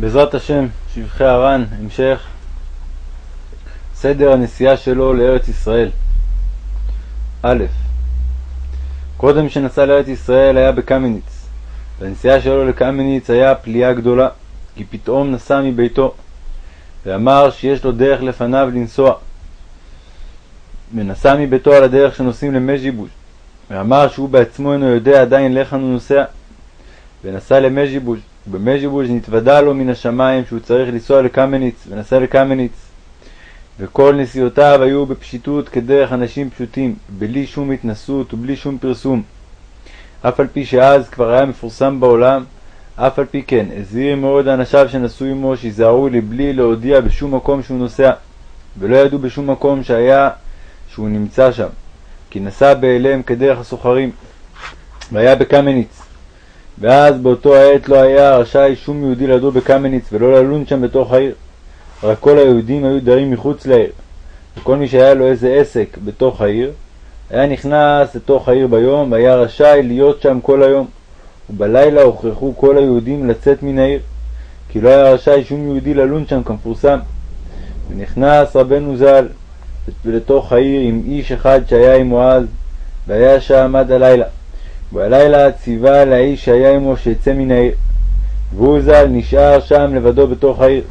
בעזרת השם, שבחי הר"ן, המשך סדר הנסיעה שלו לארץ ישראל. א. קודם שנסע לארץ ישראל היה בקמניץ, והנסיעה שלו לקמניץ היה פליאה גדולה, כי פתאום נסע מביתו, ואמר שיש לו דרך לפניו לנסוע. ונסע מביתו על הדרך שנוסעים למז'יבוש, ואמר שהוא בעצמו אינו יודע עדיין לכאן הוא נוסע, ונסע למז'יבוש, ובמז'יבוש נתוודע לו מן השמיים שהוא צריך לנסוע לקמניץ, ונסע לקמניץ. וכל נסיעותיו היו בפשיטות כדרך אנשים פשוטים, בלי שום התנסות ובלי שום פרסום. אף על פי שאז כבר היה מפורסם בעולם, אף על פי כן הזהיר מאוד אנשיו שנסעו עמו שיזהרו לבלי להודיע בשום מקום שהוא נוסע, ולא ידעו בשום מקום שהיה שהוא נמצא שם, כי נסע באליהם כדרך הסוחרים, והיה בקמניץ. ואז באותו העת לא היה רשאי שום יהודי לדור בקמניץ ולא ללון שם בתוך העיר. רק כל היהודים היו דרים מחוץ לעיר, וכל מי שהיה לו איזה עסק בתוך העיר, היה נכנס לתוך העיר ביום, והיה רשאי להיות שם כל היום. ובלילה הוכרחו כל היהודים לצאת מן העיר, כי לא היה רשאי שום יהודי ללון שם כמפורסם. ונכנס רבנו ז"ל לתוך העיר עם איש אחד שהיה עמו אז, והיה שם עד הלילה. ובלילה ציווה לאיש שהיה עמו שיצא מן העיר. והוא ז"ל נשאר שם לבדו בתוך העיר.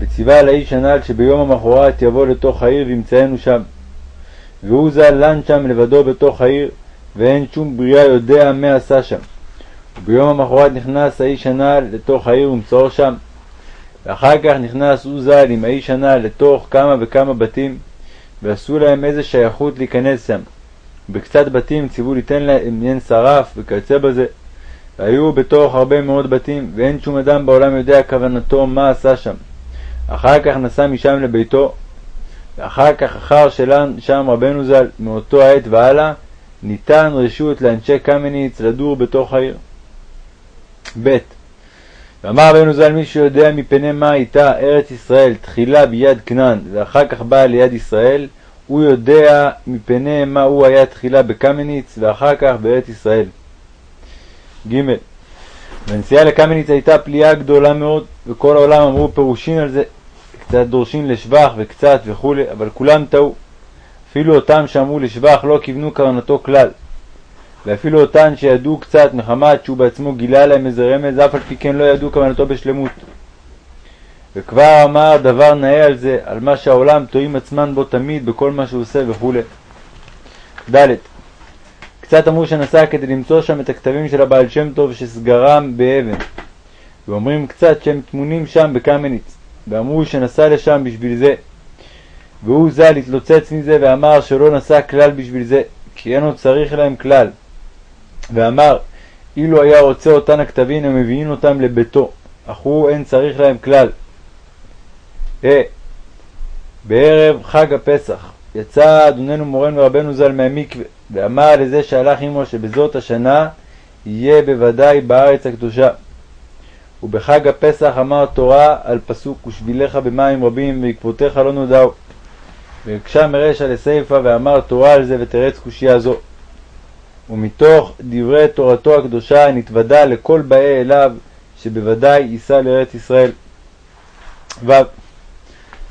וציווה לאיש הנ"ל שביום המחרת יבוא לתוך העיר וימצאנו שם. והוא ז"ל לן שם לבדו בתוך העיר, ואין שום בריאה יודע מה עשה שם. וביום המחרת נכנס האיש הנ"ל לתוך העיר ומצאו שם. ואחר כך נכנס הוא ז"ל עם האיש הנ"ל לתוך כמה וכמה בתים, ועשו להם איזה שייכות להיכנס שם. ובקצת בתים ציוו ליתן להם עניין שרף וכיוצא בזה. והיו בתוך הרבה מאוד בתים, ואין שום אדם בעולם יודע כוונתו מה עשה שם. אחר כך נסע משם לביתו, ואחר כך, אחר שלן שם רבנו ז"ל, מאותו העת והלאה, ניתן רשות לאנשי קמניץ לדור בתוך העיר. ב. ואמר רבנו ז"ל מי שיודע מפני מה הייתה ארץ ישראל תחילה ביד כנען ואחר כך באה ליד ישראל, הוא יודע מפני מה הוא היה תחילה בקמניץ ואחר כך בארץ ישראל. ג. והנסיעה לקמניץ הייתה פליאה גדולה מאוד, וכל העולם אמרו פירושין על זה, קצת דורשין לשבח וקצת וכולי, אבל כולם טעו. אפילו אותם שאמרו לשבח לא כיוונו כוונתו כלל. ואפילו אותן שידעו קצת מחמת שהוא בעצמו גילה להם איזה רמז, אף על פי כן לא ידעו כוונתו בשלמות. וכבר אמר דבר נאה על זה, על מה שהעולם טועים עצמן בו תמיד, בכל מה שהוא עושה וכו'. ד. קצת אמרו שנסע כדי למצוא שם את הכתבים של הבעל שם טוב שסגרם באבן. ואומרים קצת שהם טמונים שם בקמניץ, ואמרו שנסע לשם בשביל זה. והוא ז"ל התלוצץ מזה ואמר שלא נסע כלל בשביל זה, כי אין עוד צריך להם כלל. ואמר, אילו היה רוצה אותן הכתבים, הם מביאים אותם לביתו, אך הוא אין צריך להם כלל. אה, בערב חג הפסח יצא אדוננו מורנו ורבנו ז"ל מהמקווה, ואמר לזה שהלך עמו שבזאת השנה יהיה בוודאי בארץ הקדושה. ובחג הפסח אמר תורה על פסוק ושבילך במים רבים ועקבותיך לא נודעו. והקשה מרשע לסיפא ואמר תורה על זה ותרץ קושייה זו. ומתוך דברי תורתו הקדושה נתוודע לכל באי אליו שבוודאי ייסע לארץ ישראל. ו.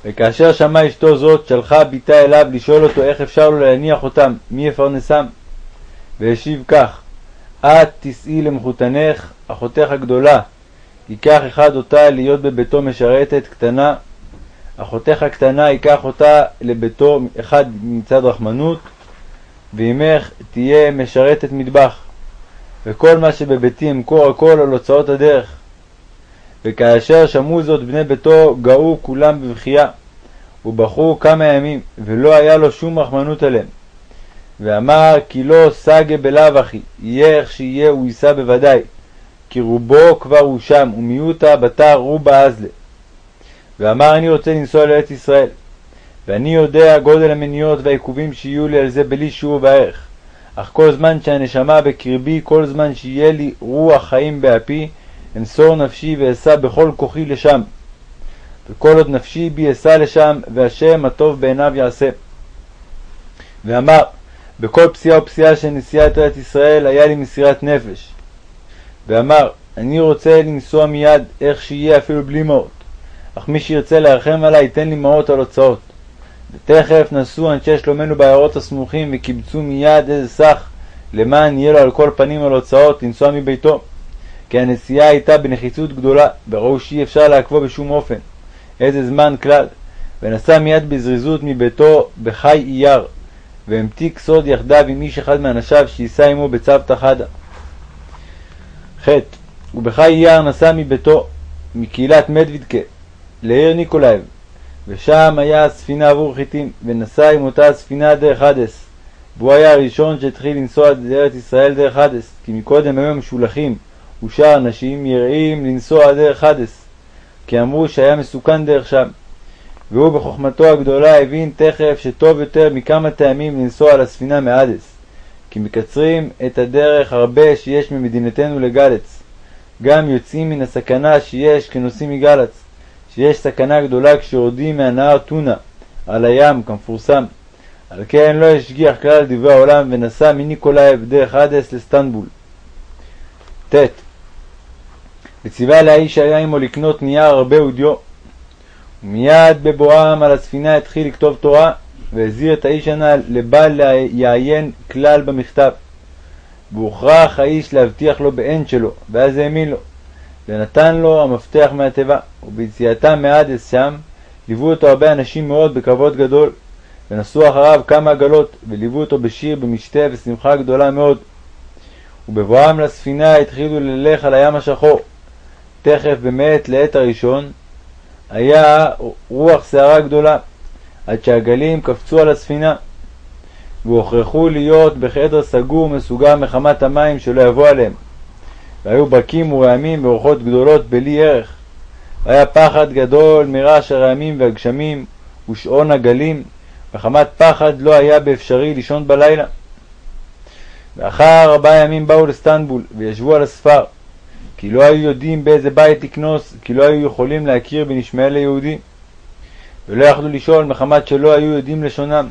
וכאשר שמעה אשתו זאת, שלחה ביתה אליו לשאול אותו איך אפשר לו להניח אותם, מי יפרנסם. והשיב כך: את תישאי למחותנך, אחותך הגדולה, ייקח אחד אותה להיות בביתו משרתת קטנה, אחותך הקטנה ייקח אותה לביתו אחד מצד רחמנות, ועמך תהיה משרתת מטבח, וכל מה שבביתי אמכור הכל על הוצאות הדרך. וכאשר שמעו זאת בני ביתו גאו כולם בבכייה, ובכו כמה ימים, ולא היה לו שום רחמנות עליהם. ואמר כי לא סגה בלאו הכי, יהיה איך שיהיה הוא יישא בוודאי, כי רובו כבר הוא שם, ומיעוטה בתר רובה אזלה. ואמר אני רוצה לנסוע לארץ ישראל, ואני יודע גודל המניות והעיכובים שיהיו לי על זה בלי שיעור וערך. אך כל זמן שהנשמה בקרבי, כל זמן שיהיה לי רוח חיים באפי, אמסור נפשי ואסע בכל כוחי לשם. וכל עוד נפשי בי אסע לשם, והשם הטוב בעיניו יעשה. ואמר, בכל פסיעה ופסיעה של נסיעת ארץ ישראל היה לי מסירת נפש. ואמר, אני רוצה לנסוע מיד, איך שיהיה אפילו בלי מעות. אך מי שירצה להרחם עלי, ייתן לי מעות על הוצאות. ותכף נסעו אנשי שלומנו בעיירות הסמוכים, וקיבצו מיד איזה סך, למען יהיה לו על כל פנים על הוצאות לנסוע מביתו. כי הנסיעה הייתה בנחיצות גדולה, וראו שאי אפשר לעכבו בשום אופן. איזה זמן כלל. ונסע מיד בזריזות מביתו בחי אייר, והמתיק סוד יחדיו עם איש אחד מאנשיו שיישא עמו בצוותא חדא. ח. ובח"י אייר נסע מביתו, מקהילת מדוידקה, לעיר ניקולאייב, ושם היה הספינה עבור חיטים, ונסע עם אותה הספינה דרך אדס. והוא היה הראשון שהתחיל לנסוע דרך ישראל דרך אדס, כי מקודם היו המשולחים ושאר אנשים יראים לנסוע דרך אדס, כי אמרו שהיה מסוכן דרך שם. והוא בחוכמתו הגדולה הבין תכף שטוב יותר מכמה טעמים לנסוע על הספינה מאדס, כי מקצרים את הדרך הרבה שיש ממדינתנו לגלץ, גם יוצאים מן הסכנה שיש כשנוסעים מגלץ, שיש סכנה גדולה כשיורדים מהנהר טונה על הים כמפורסם. על כן לא השגיח כלל דברי העולם ונסע מניקולאייב דרך אדס לסטנבול. ט. וציווה לאיש שהיה עמו לקנות נייר הרבה ודיו. ומיד בבואם על הספינה התחיל לכתוב תורה, והזהיר את האיש הנ"ל לבל יעיין כלל במכתב. והוכרח האיש להבטיח לו באין שלו, ואז האמין לו, ונתן לו המפתח מהתיבה. וביציאתם מאדס שם, ליוו אותו הרבה אנשים מאוד בכבוד גדול, ונסעו אחריו כמה עגלות, וליוו אותו בשיר, במשתה ושמחה גדולה מאוד. ובבואם לספינה התחילו ללך על הים השחור. תכף במאת לעת הראשון היה רוח סערה גדולה, עד שהגלים קפצו על הספינה, והוכרחו להיות בחדר סגור מסוגר מחמת המים שלא יבוא עליהם. והיו ברקים ורעמים ורוחות גדולות בלי ערך. והיה פחד גדול מרעש הרעמים והגשמים ושעון הגלים, וחמת פחד לא היה באפשרי לישון בלילה. ואחר ארבעה ימים באו לסטנבול, וישבו על הספר, כי לא היו יודעים באיזה בית לקנוס, כי לא היו יכולים להכיר בין ישמעאל ליהודי, ולא יכלו לשאול מחמת שלא היו יודעים לשונם.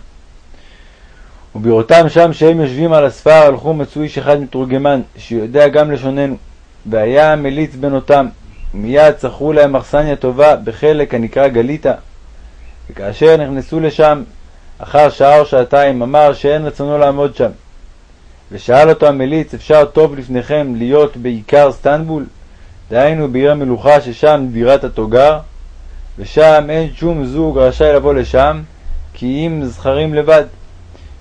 ובראותם שם שהם יושבים על הספר, הלכו מצאו איש אחד מתורגמן, שיודע גם לשוננו, והיה מליץ בין אותם, ומיד שכרו להם אכסניה טובה בחלק הנקרא גליטה. וכאשר נכנסו לשם, אחר שעה או שעתיים, אמר שאין רצונו לעמוד שם. ושאל אותו המליץ, אפשר טוב לפניכם להיות בעיקר סטנבול? דהיינו בעיר המלוכה ששם דירת התוגר, ושם אין שום זוג רשאי לבוא לשם, כי אם זכרים לבד.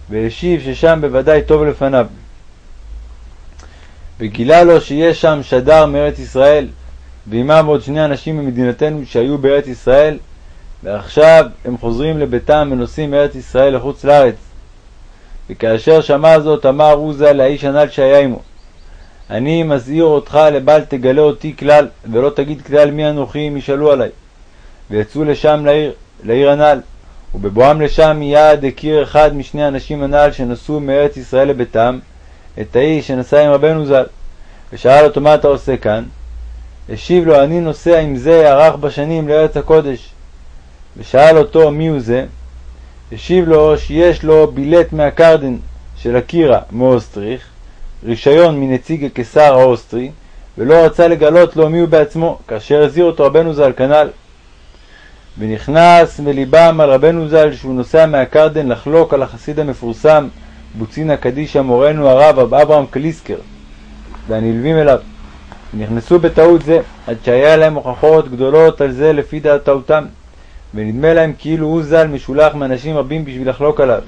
והשיב ששם בוודאי טוב לפניו. וגילה לו שיש שם שדר מארץ ישראל, ועמם עוד שני אנשים ממדינתנו שהיו בארץ ישראל, ועכשיו הם חוזרים לביתם ונוסעים מארץ ישראל לחוץ לארץ. וכאשר שמע זאת אמר עוזה לאיש הנ"ל שהיה עמו אני מזהיר אותך לבל תגלה אותי כלל, ולא תגיד כלל מי אנוכי אם ישאלו עלי. ויצאו לשם לעיר, לעיר הנ"ל. ובבואם לשם מיד הכיר אחד משני האנשים הנ"ל שנסעו מארץ ישראל לביתם, את האיש שנסע עם רבנו ז"ל. ושאל אותו מה אתה עושה כאן? השיב לו אני נוסע עם זה ארך בשנים לארץ הקודש. ושאל אותו מי הוא זה? השיב לו שיש לו בילט מהקרדן של הקירה מאוסטריך, רישיון מנציג הקיסר האוסטרי, ולא רצה לגלות לו מי הוא בעצמו, כאשר הזהיר אותו רבנו ז"ל כנ"ל. ונכנס מליבם על רבנו ז"ל שהוא נוסע מהקרדן לחלוק על החסיד המפורסם בוצינה קדישא מורנו הרב אברהם קליסקר והנלווים אליו. ונכנסו בטעות זה, עד שהיה להם הוכחות גדולות על זה לפי דעתאותם. ונדמה להם כאילו הוא ז"ל משולח מאנשים רבים בשביל לחלוק עליו.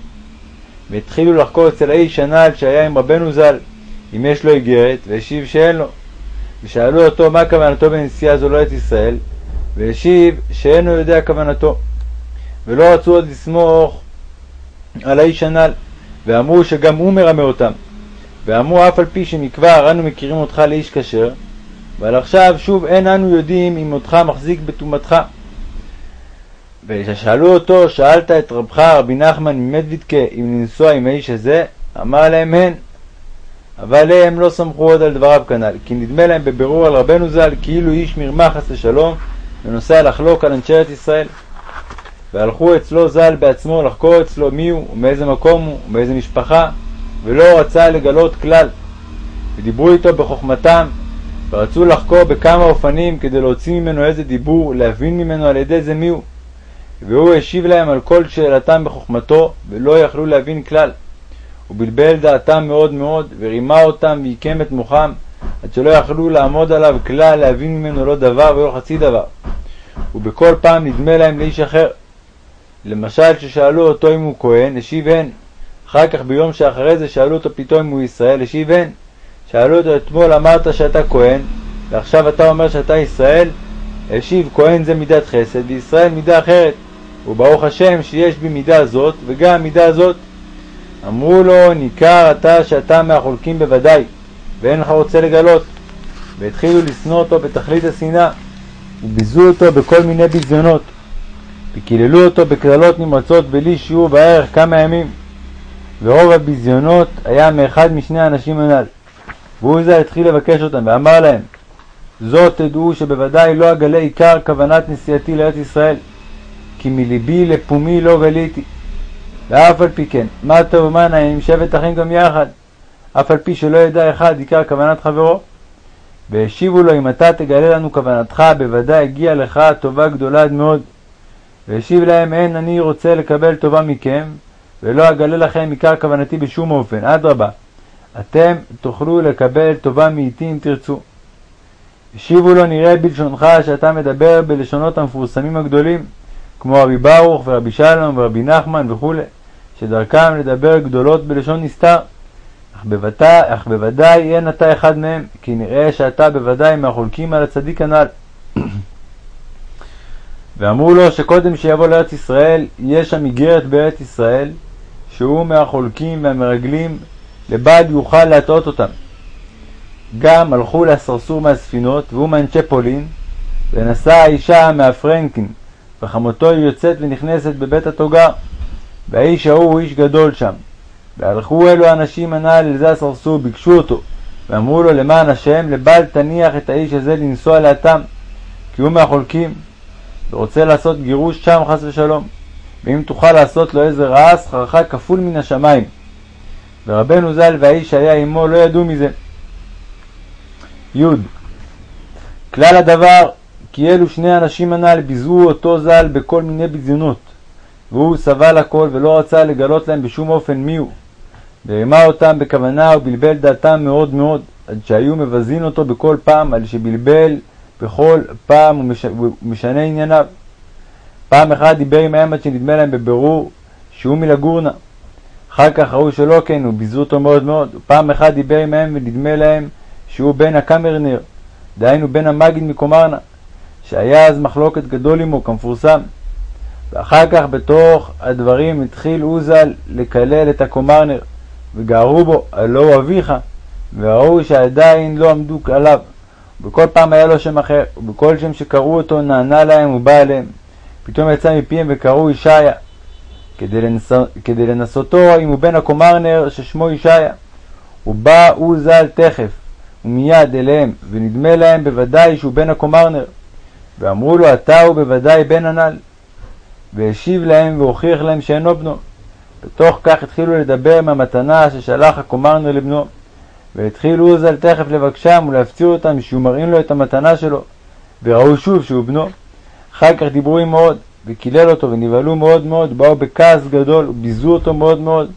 והתחילו לחקור אצל האיש הנ"ל שהיה עם רבנו ז"ל, אם יש לו איגרת, והשיב שאין לו. ושאלו אותו מה כוונתו בנסיעה זו לארץ ישראל, והשיב שאינו יודע כוונתו. ולא רצו עוד לסמוך על האיש הנ"ל, ואמרו שגם הוא מרמה אותם. ואמרו אף על פי שמכבר אנו מכירים אותך לאיש כשר, אבל עכשיו שוב אין אנו יודעים אם אותך מחזיק בטומאתך. וכששאלו אותו, שאלת את רבך רבי נחמן ממדוידקה אם לנסוע עם האיש הזה? אמר להם הן. אבל הם לא סמכו עוד על דבריו כנ"ל, כי נדמה להם בבירור על רבנו ז"ל כאילו איש מרמה חס ושלום, ונוסע לחלוק על אנשי ארץ ישראל. והלכו אצלו ז"ל בעצמו לחקור אצלו מי הוא, ומאיזה מקום הוא, ומאיזה משפחה, ולא רצה לגלות כלל. ודיברו איתו בחוכמתם, ורצו לחקור בכמה אופנים כדי להוציא ממנו איזה דיבור, להבין ממנו על ידי זה מיהו. והוא השיב להם על כל שאלתם בחוכמתו, ולא יכלו להבין כלל. הוא בלבל דעתם מאוד מאוד, ורימה אותם ועיקם את מוחם, עד שלא יכלו לעמוד עליו כלל, להבין ממנו לא דבר ולא חצי דבר. ובכל פעם נדמה להם לאיש אחר. למשל, ששאלו אותו אם הוא כהן, השיב הן. אחר כך ביום שאחרי זה שאלו אותו פתאום אם הוא ישראל, השיב הן. שאלו אותו אתמול אמרת שאתה כהן, ועכשיו אתה אומר שאתה ישראל? השיב כהן זה מידת חסד, וישראל מידה אחרת. וברוך השם שיש בי מידה זאת, וגם מידה זאת. אמרו לו, ניכר אתה שאתה מהחולקים בוודאי, ואין לך רוצה לגלות. והתחילו לשנוא אותו בתכלית השנאה, וביזו אותו בכל מיני ביזיונות, וקיללו אותו בקללות נמרצות בלי שיעור וערך כמה ימים. ורוב הביזיונות היה מאחד משני האנשים הנ"ל. והוא זה התחיל לבקש אותם, ואמר להם, זאת תדעו שבוודאי לא אגלה עיקר כוונת נסיעתי לארץ ישראל, כי מליבי לפומי לא גליתי. ואף על פי כן, מה טוב ומה נעים שבט אחים גם יחד, אף על פי שלא ידע אחד עיקר כוונת חברו. והשיבו לו, אם אתה תגלה לנו כוונתך, בוודאי הגיע לך טובה גדולה עד מאוד. והשיב להם, אין אני רוצה לקבל טובה מכם, ולא אגלה לכם עיקר כוונתי בשום אופן, אדרבה, אתם תוכלו לקבל טובה מאיתי אם תרצו. השיבו לו, נראה בלשונך שאתה מדבר בלשונות המפורסמים הגדולים, כמו רבי ברוך ורבי שלום ורבי נחמן וכו', שדרכם לדבר גדולות בלשון נסתר. אך בוודאי, אך בוודאי אין אתה אחד מהם, כי נראה שאתה בוודאי מהחולקים על הצדיק הנ"ל. ואמרו לו שקודם שיבוא לארץ ישראל, יש שם איגרת בארץ ישראל, שהוא מהחולקים והמרגלים, לבד יוכל להטעות אותם. גם הלכו לסרסור מהספינות, והוא מאנשי פולין, ונשא האישה מהפרנקין, וחמותו יוצאת ונכנסת בבית התוגר. והאיש ההוא הוא איש גדול שם. והלכו אלו האנשים הנ"ל אל זה הסרסור, ביקשו אותו, ואמרו לו למען השם, לבל תניח את האיש הזה לנסוע לאטם, כי הוא מהחולקים, ורוצה לעשות גירוש שם חס ושלום. ואם תוכל לעשות לו איזה רעה, שכרך כפול מן השמיים. ורבנו ז"ל והאיש שהיה עמו לא ידעו מזה. י. כלל הדבר כי אלו שני אנשים הנ"ל ביזו אותו ז"ל בכל מיני ביזיונות, והוא סבל הכל ולא רצה לגלות להם בשום אופן מיהו, ורימה אותם בכוונה ובלבל דעתם מאוד מאוד, עד שהיו מבזין אותו בכל פעם על שבלבל בכל פעם ומש... ומשנה ענייניו. פעם אחת דיבר עמהם עד שנדמה להם בבירור שהוא מלגורנה. אחר כך ראו שלא כן, וביזו אותו מאוד מאוד. פעם אחת דיבר עמהם ונדמה להם שהוא בן הקמרנר, דהיינו בן המגיד מקומרנה, שהיה אז מחלוקת גדול עמו כמפורסם. ואחר כך בתוך הדברים התחיל עוזל לקלל את הקומרנר, וגערו בו, הלא הוא אביך, וראו שעדיין לא עמדו עליו. ובכל פעם היה לו שם אחר, ובכל שם שקראו אותו נענה להם ובא אליהם. פתאום יצא מפיהם וקראו ישעיה, כדי, לנס... כדי לנסותו אם הוא בן הקומרנר ששמו ישעיה. ובא הוא ז"ל תכף ומיד אליהם, ונדמה להם בוודאי שהוא בן הקומרנר. ואמרו לו אתה הוא בוודאי בן הנ"ל. והשיב להם והוכיח להם שאינו בנו. בתוך כך התחילו לדבר מהמתנה ששלח הקומרנר לבנו. והתחילו עוזל תכף לבקשם ולהפציר אותם שהוא מראים לו את המתנה שלו. וראו שוב שהוא בנו. אחר כך דיברו עמו עוד, וקילל אותו ונבהלו מאוד מאוד, באו בכעס גדול וביזו אותו מאוד מאוד.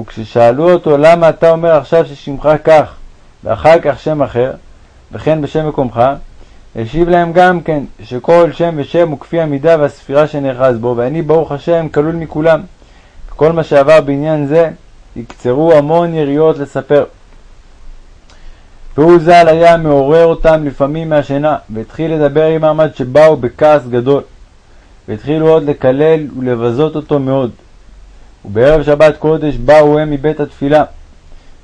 וכששאלו אותו למה אתה אומר עכשיו ששמך כך, ואחר כך שם אחר, וכן בשם מקומך, השיב להם גם כן, שכל שם ושם הוא כפי המידה והספירה שנאחז בו, ואני ברוך השם כלול מכולם. כל מה שעבר בעניין זה, יקצרו המון יריות לספר. והוא ז"ל היה מעורר אותם לפעמים מהשינה, והתחיל לדבר עמם עד שבאו בכעס גדול, והתחילו עוד לקלל ולבזות אותו מאוד. ובערב שבת קודש באו הם מבית התפילה,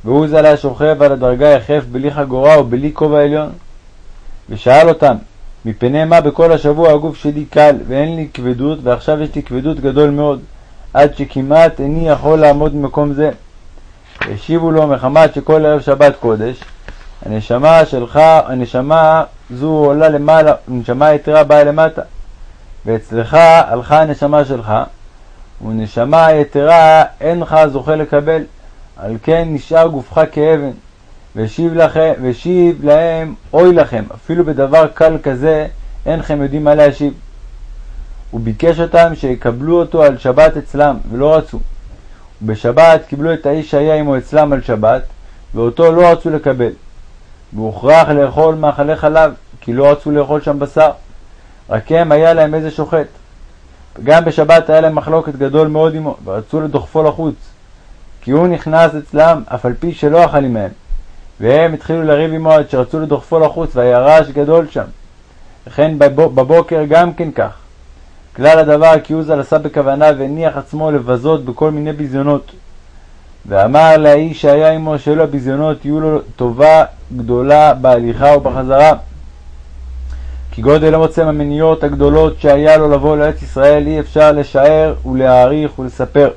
והוא ז"ל היה שוכב על הדרגה יחף בלי חגורה ובלי כובע עליון. ושאל אותם, מפני מה בכל השבוע הגוף שלי קל ואין לי כבדות, ועכשיו יש לי כבדות גדול מאוד, עד שכמעט איני יכול לעמוד במקום זה. והשיבו לו מחמת שכל ערב שבת קודש, הנשמה שלך, הנשמה זו עולה למעלה, הנשמה יתרה באה למטה. ואצלך הלכה הנשמה שלך, ונשמה יתרה אינך זוכה לקבל, על כן נשאר גופך כאבן. והשיב, לכם, והשיב להם אוי לכם, אפילו בדבר קל כזה אינכם יודעים מה להשיב. הוא ביקש אותם שיקבלו אותו על שבת אצלם, ולא רצו. ובשבת קיבלו את האיש שהיה עמו אצלם על שבת, ואותו לא רצו לקבל. והוכרח לאכול מאכלי חלב, כי לא רצו לאכול שם בשר. רק הם היה להם איזה שוחט. גם בשבת היה להם מחלוקת גדול מאוד עמו, ורצו לדוחפו לחוץ. כי הוא נכנס אצלם, אף על פי שלא אכל עמהם. והם התחילו לריב עמו עד שרצו לדוחפו לחוץ, והיה רעש גדול שם. וכן בבוקר גם כן כך. כלל הדבר כי עוזל עשה בכוונה והניח עצמו לבזות בכל מיני ביזיונות. ואמר לאיש שהיה עמו שאלו הביזיונות יהיו לו טובה גדולה בהליכה ובחזרה. כי גודל עוצם המניות הגדולות שהיה לו לבוא לארץ ישראל אי אפשר לשער ולהעריך ולספר.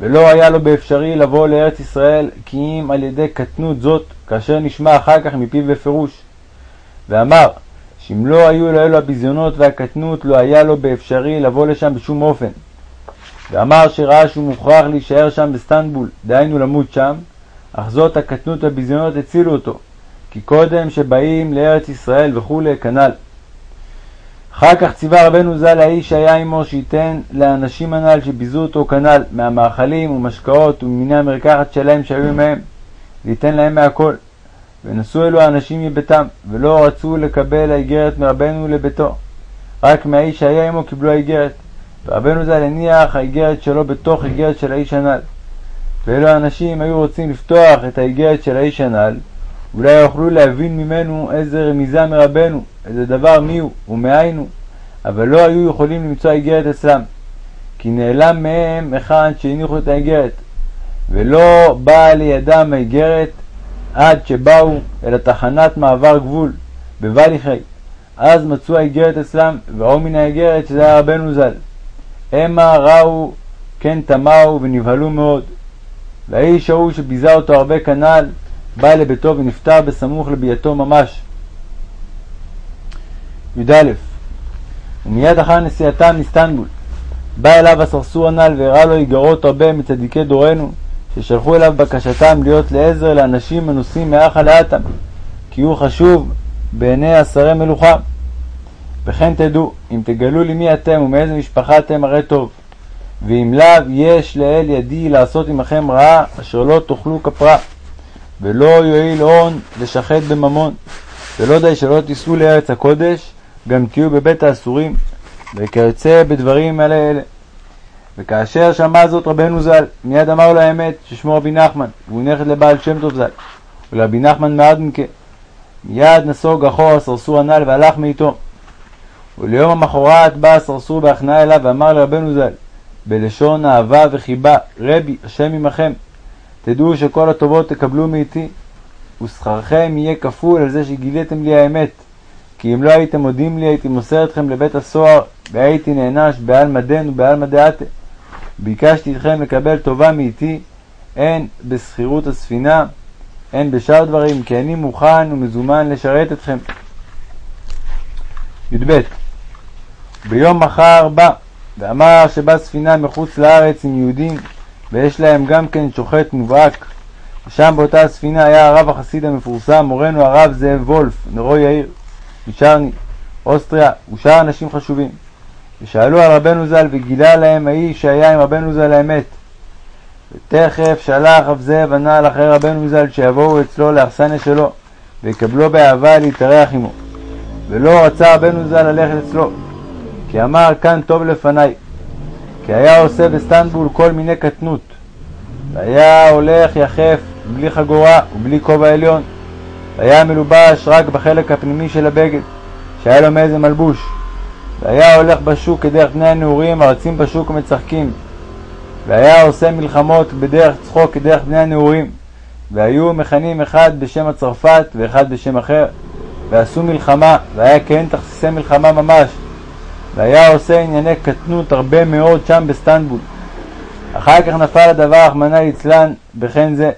ולא היה לו באפשרי לבוא לארץ ישראל כי אם על ידי קטנות זאת, כאשר נשמע אחר כך מפיו בפירוש. ואמר, שאם לא היו לאלו הביזיונות והקטנות, לא היה לו באפשרי לבוא לשם בשום אופן. ואמר שראה שהוא מוכרח להישאר שם בסטנבול, דהיינו למות שם, אך זאת הקטנות והביזיונות הצילו אותו, כי קודם שבאים לארץ ישראל וכולי כנ"ל. אחר כך ציווה רבנו ז"ל האיש שהיה עמו שייתן לאנשים הנ"ל שביזו אותו כנ"ל מהמאכלים ומשקאות וממיני המרקחת שלהם שהיו עמהם, וייתן להם מהכל. ונסעו אלו האנשים מביתם, ולא רצו לקבל האיגרת מרבנו לביתו. רק מהאיש שהיה עמו קיבלו האיגרת. ורבנו ז"ל הניח האיגרת שלו בתוך איגרת של האיש הנ"ל. ואלו האנשים היו רוצים לפתוח את האיגרת של האיש הנ"ל, אולי יוכלו להבין ממנו איזה רמיזה מרבנו, איזה דבר מיהו ומאין הוא, אבל לא היו יכולים למצוא האיגרת אצלם, כי נעלם מהם אחד שהניחו את האיגרת, ולא באה לידם האיגרת עד שבאו אל התחנת מעבר גבול בוואליחי, אז מצאו האיגרת אצלם, וראו מן האיגרת שזה היה רבנו ז"ל. המה ראו כן תמהו ונבהלו מאוד. והאיש ההוא שביזה אותו הרבה כנ"ל, בא לביתו ונפטר בסמוך לביאתו ממש. י"א ומיד אחר נסיעתם מסטנבול, בא אליו הסרסור הנ"ל והראה לו איגרות הרבה מצדיקי דורנו, ששלחו אליו בקשתם להיות לעזר לאנשים הנוסעים מאחה לאטם, כי הוא חשוב בעיני השרי מלוכה. וכן תדעו, אם תגלו לי מי אתם ומאיזה משפחה אתם, הרי טוב. ואם לאו, יש לאל ידי לעשות עמכם רעה, אשר לא תאכלו כפרה. ולא יועיל הון לשחט בממון. ולא די שלא תיסעו לארץ הקודש, גם תהיו בבית האסורים, וכיוצא בדברים אלה אלה. וכאשר שמע זאת רבנו ז"ל, מיד אמר לו האמת, ששמו רבי נחמן, והוא נכד לבעל שם טוב ז"ל, ולרבי נחמן מאדנקה. מיד נסוג אחור הסרסור הנ"ל והלך מאיתו. וליום המחרת בא הסרסור בהכנעה אליו ואמר לרבנו ז"ל, בלשון אהבה וחיבה, רבי, השם עמכם, תדעו שכל הטובות תקבלו מאיתי, ושכרכם יהיה כפול על זה שגיליתם לי האמת. כי אם לא הייתם מודים לי, הייתי מוסר אתכם לבית הסוהר, והייתי נענש בעלמא דין ובעלמא דעתה. ביקשתי אתכם לקבל טובה מאיתי, הן בשכירות הספינה, הן בשאר דברים, כי אני מוכן ומזומן לשרת אתכם. י"ב ביום מחר בא, ואמר שבא ספינה מחוץ לארץ עם יהודים, ויש להם גם כן שוחט מובהק. ושם באותה הספינה היה הרב החסיד המפורסם, מורנו הרב זאב וולף, נרו יאיר, משרני, אוסטריה, ושאר אנשים חשובים. ושאלו על רבנו ז"ל, וגילה להם האיש שהיה עם רבנו ז"ל האמת. ותכף שלח רב זאב הנ"ל אחרי רבנו ז"ל שיבואו אצלו לאכסניה שלו, ויקבלו באהבה להתארח עמו. ולא רצה רבנו ז"ל ללכת אצלו, כי אמר כאן טוב לפניי, כי היה עושה בסטנבול כל מיני קטנות, והיה הולך יחף בלי חגורה ובלי כובע עליון, והיה מלובש רק בחלק הפנימי של הבגד, שהיה לו מאיזה מלבוש, והיה הולך בשוק כדרך בני הנעורים הרצים בשוק ומצחקים, והיה עושה מלחמות בדרך צחוק כדרך בני הנעורים, והיו מכנים אחד בשם הצרפת ואחד בשם אחר, ועשו מלחמה, והיה כהן תכסיסי מלחמה ממש, והיה עושה ענייני קטנות הרבה מאוד שם בסטנבול. אחר כך נפל הדבר, רחמנא ליצלן, בכן זה.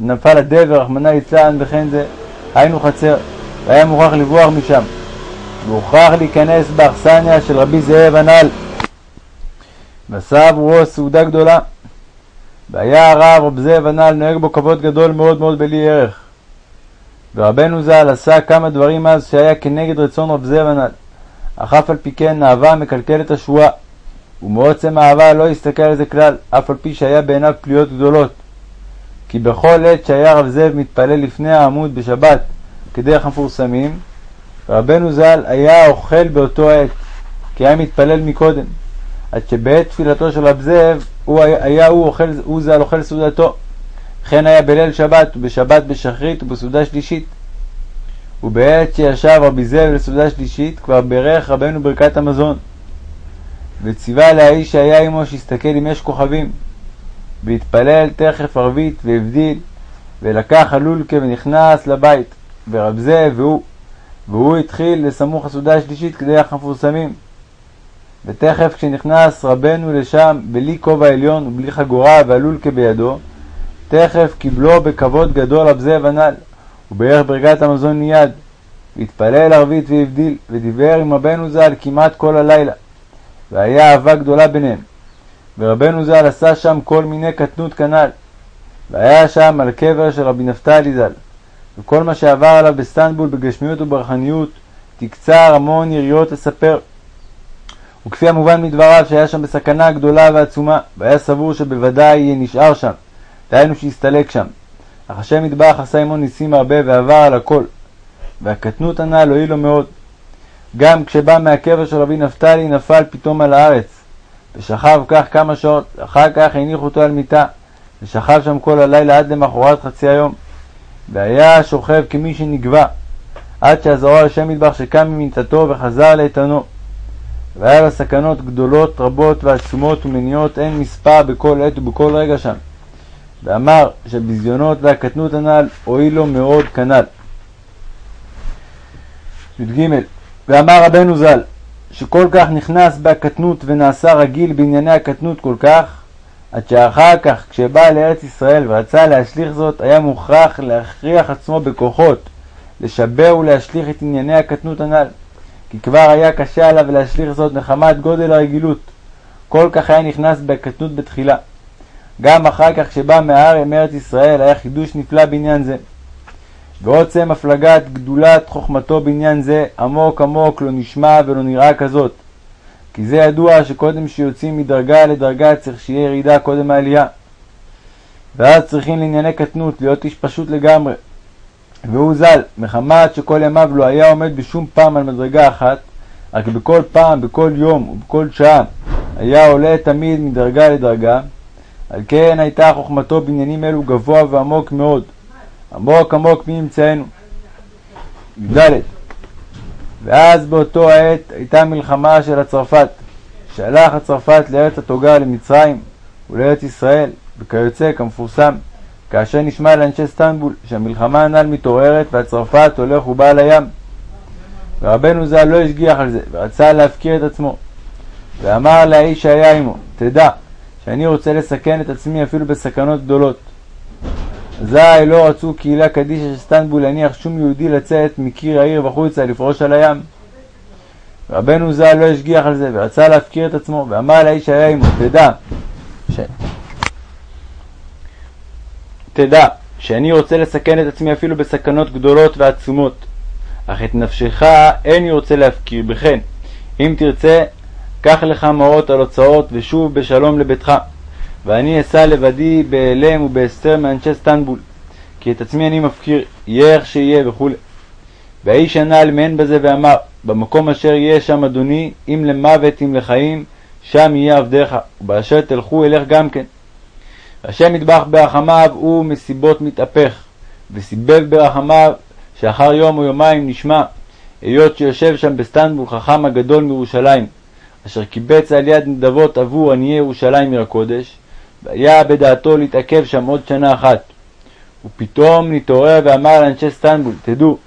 נפל הדבר, רחמנא ליצלן, בכן זה. היינו חצר, והיה מוכרח לברוח משם. והוכרח להיכנס באכסניה של רבי זאב הנ"ל. ועשה עבורו סעודה גדולה. והיה הרב רב זאב הנ"ל נוהג בו כבוד גדול מאוד מאוד בלי ערך. ורבנו ז"ל עשה כמה דברים אז שהיה כנגד רצון רב זאב הנ"ל, אך אף על פי כן אהבה מקלקלת השבועה, ומעוצם האהבה לא הסתכל על זה כלל, אף על פי שהיה בעיניו פליאות גדולות. כי בכל עת שהיה רב זאב מתפלל לפני העמוד בשבת כדרך המפורסמים, רבנו ז"ל היה אוכל באותו עת, כי היה מתפלל מקודם, עד שבעת תפילתו של רב זאב הוא היה הוא, אוכל, הוא ז"ל אוכל סעודתו. וכן היה בליל שבת, ובשבת בשחרית ובסעודה שלישית. ובעת שישב רבי זאב לסעודה שלישית, כבר בירך רבנו ברכת המזון. וציווה לאיש שהיה עמו שיסתכל אם יש כוכבים. והתפלל תכף ערבית והבדיל, ולקח הלולקה ונכנס לבית, ורב זאב והוא, והוא התחיל לסמוך הסעודה השלישית כדי המפורסמים. ותכף כשנכנס רבנו לשם בלי כובע עליון ובלי חגורה והלולקה בידו, תכף קיבלו בכבוד גדול רב זאב הנ"ל, ובערך ברכת המזון מיד, והתפלל ערבית והבדיל, ודיבר עם רבנו ז"ל כמעט כל הלילה, והיה אהבה גדולה ביניהם. ורבנו ז"ל עשה שם כל מיני קטנות כנ"ל, והיה שם על קבר של רבי נפתלי ז"ל, וכל מה שעבר עליו בסטנבול בגשמיות וברחניות, תקצר המון יריות לספר. וכפי המובן מדבריו שהיה שם בסכנה גדולה ועצומה, והיה סבור שבוודאי יהיה נשאר שם, דהיינו שהסתלק שם. אך השם יתברך עשה עמו ניסים הרבה ועבר על הכל, והקטנות הנ"ל הועיל לו מאוד. גם כשבא מהקבר של רבי נפתלי נפל פתאום על הארץ, ושכב כך כמה שעות, אחר כך הניחו אותו על מיטה, ושכב שם כל הלילה עד למחרת חצי היום. והיה שוכב כמי שנגבה, עד שעזרו השם יתברך שקם ממיטתו וחזר לאיתנו. והיה לו סכנות גדולות רבות ועצומות ומניעות אין מספר בכל עת ובכל רגע שם. ואמר שהביזיונות והקטנות הנ"ל הועילו מאוד כנ"ל. י"ג ואמר רבנו ז"ל שכל כך נכנס בהקטנות ונעשה רגיל בענייני הקטנות כל כך, עד שאחר כך כשבא לארץ ישראל ורצה להשליך זאת, היה מוכרח להכריח עצמו בכוחות, לשבר ולהשליך את ענייני הקטנות הנ"ל, כי כבר היה קשה עליו להשליך זאת מחמת גודל הרגילות, כל כך היה נכנס בהקטנות בתחילה. גם אחר כך כשבא מהר מארץ ישראל היה חידוש נפלא בעניין זה. ועוצם הפלגת גדולת חוכמתו בעניין זה עמוק עמוק לא נשמע ולא נראה כזאת. כי זה ידוע שקודם שיוצאים מדרגה לדרגה צריך שיהיה ירידה קודם העלייה. ואז צריכים לענייני קטנות להיות איש פשוט לגמרי. והוא ז"ל, מחמת שכל ימיו לא היה עומד בשום פעם על מדרגה אחת, רק בכל פעם, בכל יום ובכל שעה היה עולה תמיד מדרגה לדרגה, על כן הייתה חוכמתו בעניינים אלו גבוה ועמוק מאוד, עמוק עמוק מנמצאנו. י"ד ואז באותו העת הייתה מלחמה של הצרפת, שהלך הצרפת לארץ התוגר למצרים ולארץ ישראל, וכיוצא כמפורסם, כאשר נשמע לאנשי סטנבול שהמלחמה הנ"ל מתעוררת והצרפת הולך ובא לים. ורבנו ז"ל לא השגיח על זה, ורצה להפקיר את עצמו. ואמר לאיש שהיה עמו, תדע, שאני רוצה לסכן את עצמי אפילו בסכנות גדולות. אזי לא רצו קהילה קדישא של סטנבול להניח שום יהודי לצאת מקיר העיר וחוצה לפרוש על הים. רבנו ז"ל לא השגיח על זה ורצה להפקיר את עצמו ואמר לאיש שהיה עמו תדע ש... תדע שאני רוצה לסכן את עצמי אפילו בסכנות גדולות ועצומות אך את נפשך איני רוצה להפקיר בכן אם תרצה קח לך מעות על הוצאות ושוב בשלום לביתך ואני אסע לבדי בהלם ובהסתר מאנשי סטנבול, כי את עצמי אני מפקיר, יהיה איך שיהיה וכו'. והאיש ענה על מעין בזה ואמר, במקום אשר יהיה שם אדוני, אם למוות אם לחיים, שם יהיה עבדיך, ובאשר תלכו אלך גם כן. השם יטבח ברחמיו הוא מסיבות מתהפך, וסיבב ברחמיו שאחר יום או יומיים נשמע, היות שיושב שם בסטנבול חכם הגדול מירושלים, אשר קיבץ על יד נדבות עבור עניי ירושלים עיר הקודש, והיה בדעתו להתעכב שם עוד שנה אחת. ופתאום נתעורר ואמר לאנשי סטנבול, תדעו,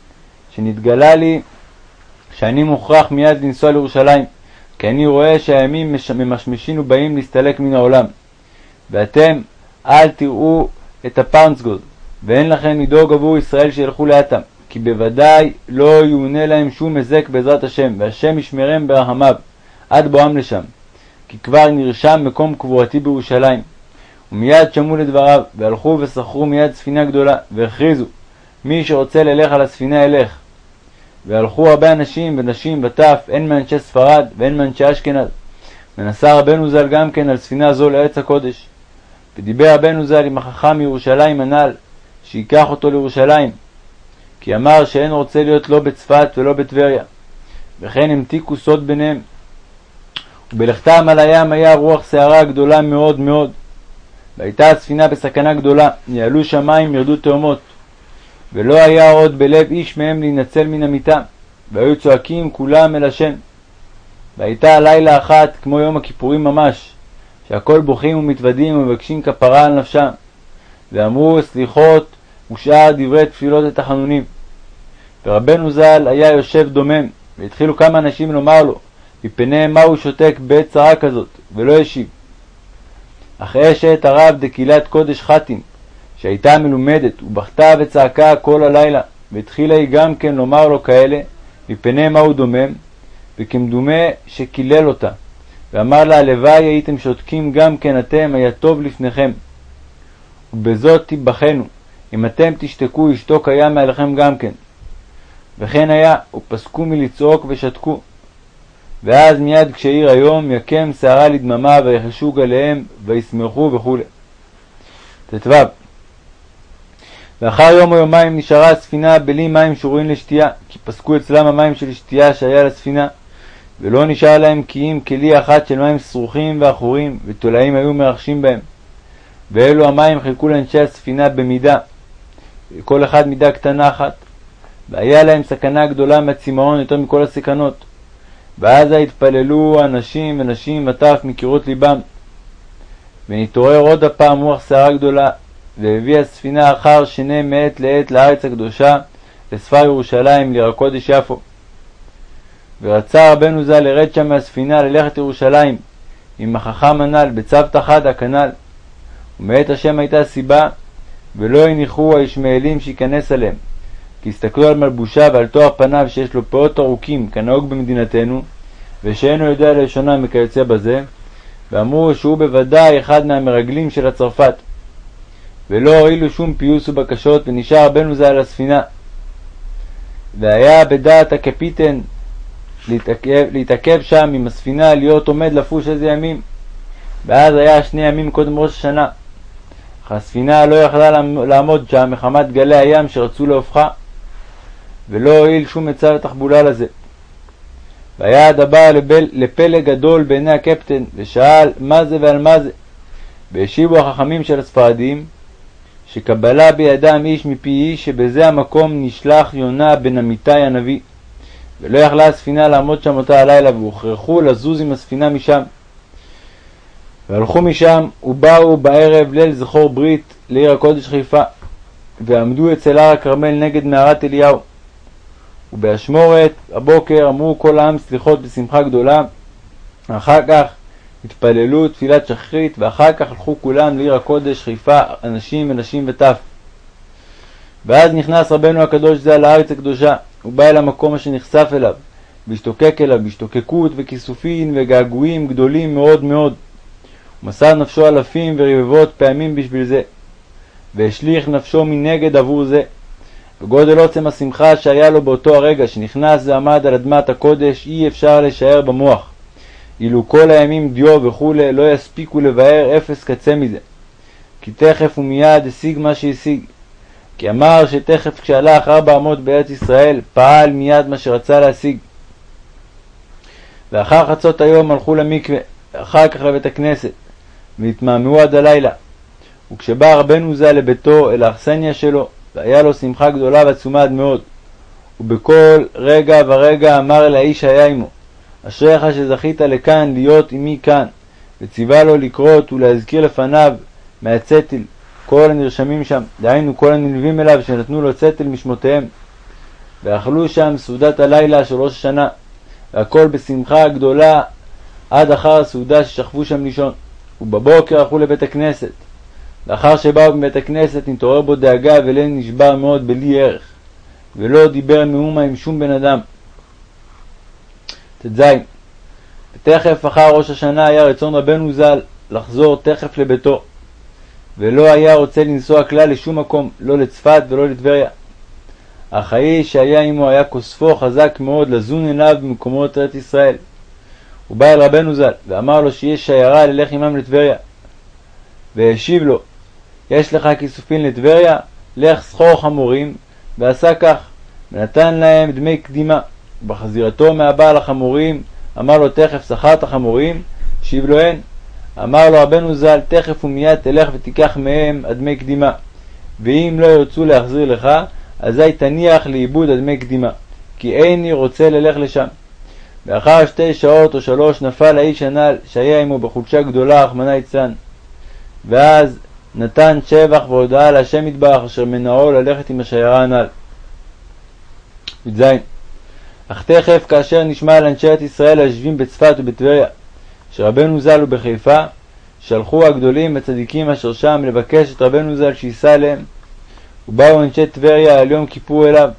שנתגלה לי שאני מוכרח מיד לנסוע לירושלים, כי אני רואה שהימים ממשמשים ובאים להסתלק מן העולם. ואתם אל תראו את הפרנסגוד, ואין לכם לדאוג עבור ישראל שילכו לאטם, כי בוודאי לא יאונה להם שום היזק בעזרת השם, והשם ישמרם ברחמיו, עד בואם לשם, כי כבר נרשם מקום קבורתי בירושלים. ומיד שמעו לדבריו, והלכו ושכרו מיד ספינה גדולה, והכריזו מי שרוצה ללך על הספינה ילך. והלכו הרבה אנשים ונשים וטף, הן מאנשי ספרד והן מאנשי אשכנז. ונסע רבנו ז"ל גם כן על ספינה זו לארץ הקודש. ודיבר רבנו ז"ל עם החכם מירושלים הנ"ל, שייקח אותו לירושלים. כי אמר שאין רוצה להיות לא בצפת ולא בטבריה. וכן המתיקו סוד ביניהם. ובלכתם על הים היה רוח סערה גדולה מאוד מאוד. והייתה הספינה בסכנה גדולה, יעלו שמים ירדו תאומות. ולא היה עוד בלב איש מהם להינצל מן המיטה, והיו צועקים כולם אל השם. והייתה לילה אחת כמו יום הכיפורים ממש, שהכל בוכים ומתוודים ומבקשים כפרה על נפשם, ואמרו סליחות ושאר דברי תפילות לתחנונים. ורבנו ז"ל היה יושב דומם, והתחילו כמה אנשים לומר לו, מפני מה הוא שותק בעת צרה כזאת, ולא השיב. אך אשת הרב דקהילת קודש חתים, שהייתה מלומדת, ובכתה וצעקה כל הלילה, והתחילה היא גם כן לומר לו כאלה, מפני מה הוא דומם, וכמדומה שקילל אותה, ואמר לה, הלוואי הייתם שותקים גם כן אתם, היה טוב לפניכם. ובזאת תיבחנו, אם אתם תשתקו, ישתוק היה מעליכם גם כן. וכן היה, ופסקו מלצעוק ושתקו. ואז מיד כשעיר היום, יקם שערה לדממה, ויחשו גליהם, וישמחו וכו'. ט"ו ואחר יום או יומיים נשארה הספינה בלי מים שרורים לשתייה, כי פסקו אצלם המים של שתייה שהיה לספינה, ולא נשאר להם כי אם כלי אחת של מים סרוכים ועכורים, ותולעים היו מרחשים בהם. ואלו המים חילקו לאנשי הספינה במידה, כל אחד מידה קטנה אחת. והיה להם סכנה גדולה מהצמאון יותר מכל הסכנות. ואז התפללו אנשים ונשים וטף מקירות ליבם. ונתעורר עוד הפעם רוח סערה גדולה, והביא הספינה אחר שני מעת לעת לארץ הקדושה, לספר ירושלים, לעיר הקודש יפו. ורצה רבנו ז"ל לרד שם מהספינה ללכת לירושלים, עם החכם הנ"ל, בצוותא חדא כנ"ל. ומאת השם הייתה סיבה, ולא הניחו הישמעאלים שייכנס עליהם. כי הסתכלו על מלבושה ועל תואר פניו שיש לו פאות ארוכים, כנהוג במדינתנו, ושאינו יודע לשונם וכיוצא בזה, ואמרו שהוא בוודאי אחד מהמרגלים של הצרפת. ולא הועילו שום פיוס ובקשות, ונשאר רבנו זה על הספינה. והיה בדעת הקפיטן להתעכב שם עם הספינה, להיות עומד לפוש איזה ימים. ואז היה שני ימים קודם ראש השנה. אך הספינה לא יכלה לעמוד שם מחמת גלי הים שרצו להופכה, ולא הועיל שום עצה ותחבולה לזה. והיה הדבר לפלא גדול בעיני הקפטן, ושאל מה זה ועל מה זה. והשיבו החכמים של הספרדים, שקבלה בידם איש מפי איש, שבזה המקום נשלח יונה בן אמיתי הנביא. ולא יכלה הספינה לעמוד שם אותה הלילה, והוכרחו לזוז עם הספינה משם. והלכו משם, ובאו בערב ליל זכור ברית לעיר הקודש חיפה, ועמדו אצל הר הכרמל נגד מערת אליהו. ובאשמורת הבוקר אמרו כל העם סליחות בשמחה גדולה, אחר כך התפללו תפילת שחרית, ואחר כך הלכו כולם לעיר הקודש חיפה, אנשים ונשים וטף. ואז נכנס רבנו הקדוש זה על הארץ הקדושה, הוא בא אל המקום אשר נחשף אליו, והשתוקק אליו בהשתוקקות וכיסופין וגעגועים גדולים מאוד מאוד. ומסר נפשו אלפים ורבבות פעמים בשביל זה, והשליך נפשו מנגד עבור זה. וגודל עוצם השמחה שהיה לו באותו הרגע שנכנס ועמד על אדמת הקודש אי אפשר לשער במוח. אילו כל הימים דיו וכולי לא יספיקו לבאר אפס קצה מזה. כי תכף ומיד השיג מה שהשיג. כי אמר שתכף כשהלך ארבע אמות בארץ ישראל, פעל מיד מה שרצה להשיג. ואחר חצות היום הלכו למקווה, אחר כך לבית הכנסת, והתמהמהו עד הלילה. וכשבא רבנו ז"ל לביתו, אל האכסניה שלו, והיה לו שמחה גדולה ועצומה עד מאוד. ובכל רגע ורגע אמר אל האיש היה עמו, אשריך שזכית לכאן להיות עמי כאן, וציווה לו לקרות ולהזכיר לפניו מהצתל כל הנרשמים שם, דהיינו כל הנלווים אליו שנתנו לו צתל משמותיהם. ואכלו שם סעודת הלילה של ראש השנה, והכל בשמחה גדולה עד אחר הסעודה ששכבו שם לישון. ובבוקר הלכו לבית הכנסת. לאחר שבאו מבית הכנסת נתעורר בו דאגה וליל נשבר מאוד בלי ערך, ולא דיבר מאומה עם שום בן אדם. ט"ז ותכף אחר ראש השנה היה רצון רבנו ז"ל לחזור תכף לביתו, ולא היה רוצה לנסוע כלל לשום מקום, לא לצפת ולא לטבריה. אך האיש שהיה עמו היה כוספו חזק מאוד לזון אליו במקומות ארץ ישראל. הוא בא אל רבנו ז"ל, ואמר לו שיש שיירה ללך עמם לטבריה. והשיב לו, יש לך כיסופים לטבריה? לך סחור חמורים, ועשה כך, ונתן להם דמי קדימה. בחזירתו מהבעל החמורים, אמר לו תכף שכרת חמורים? שיב לו אין. אמר לו רבנו ז"ל, תכף ומיד תלך ותיקח מהם הדמי קדימה. ואם לא ירצו להחזיר לך, אזי תניח לאיבוד הדמי קדימה, כי איני רוצה ללך לשם. ואחר שתי שעות או שלוש נפל האיש הנ"ל שהיה עמו בחולשה גדולה, רחמנא יצלן. ואז נתן שבח והודאה להשם יתברך אשר מנעו ללכת עם השיירה הנ"ל. י"ז אך תכף כאשר נשמע על אנשי את ישראל היושבים בצפת ובטבריה, שרבנו ז"ל הוא בחיפה, שלחו הגדולים הצדיקים אשר שם לבקש את רבנו ז"ל שייסע אליהם. ובאו אנשי טבריה על יום כיפור אליו,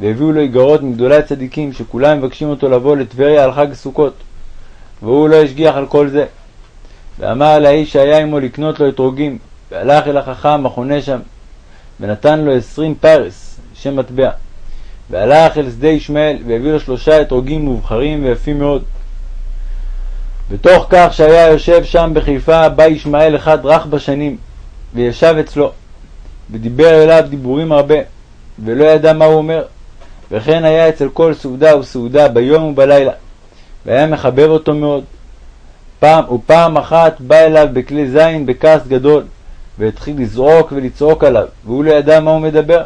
והביאו לו איגרות מגדולי הצדיקים, שכולם מבקשים אותו לבוא לטבריה על חג סוכות. והוא לא השגיח על כל זה. ואמר לאיש שהיה עמו לקנות לו אתרוגים, והלך אל החכם החונה שם, ונתן לו עשרים פרס, שם מטבע. והלך אל שדה ישמעאל, והביא לו שלושה אתרוגים מובחרים ויפים מאוד. ותוך כך שהיה יושב שם בחיפה, בא ישמעאל אחד רך בשנים, וישב אצלו, ודיבר אליו דיבורים הרבה, ולא ידע מה הוא אומר. וכן היה אצל כל סעודה וסעודה ביום ובלילה, והיה מחבב אותו מאוד. פעם, ופעם אחת בא אליו בכלי זין בכעס גדול, והתחיל לזעוק ולצעוק עליו, והוא לא ידע מה הוא מדבר.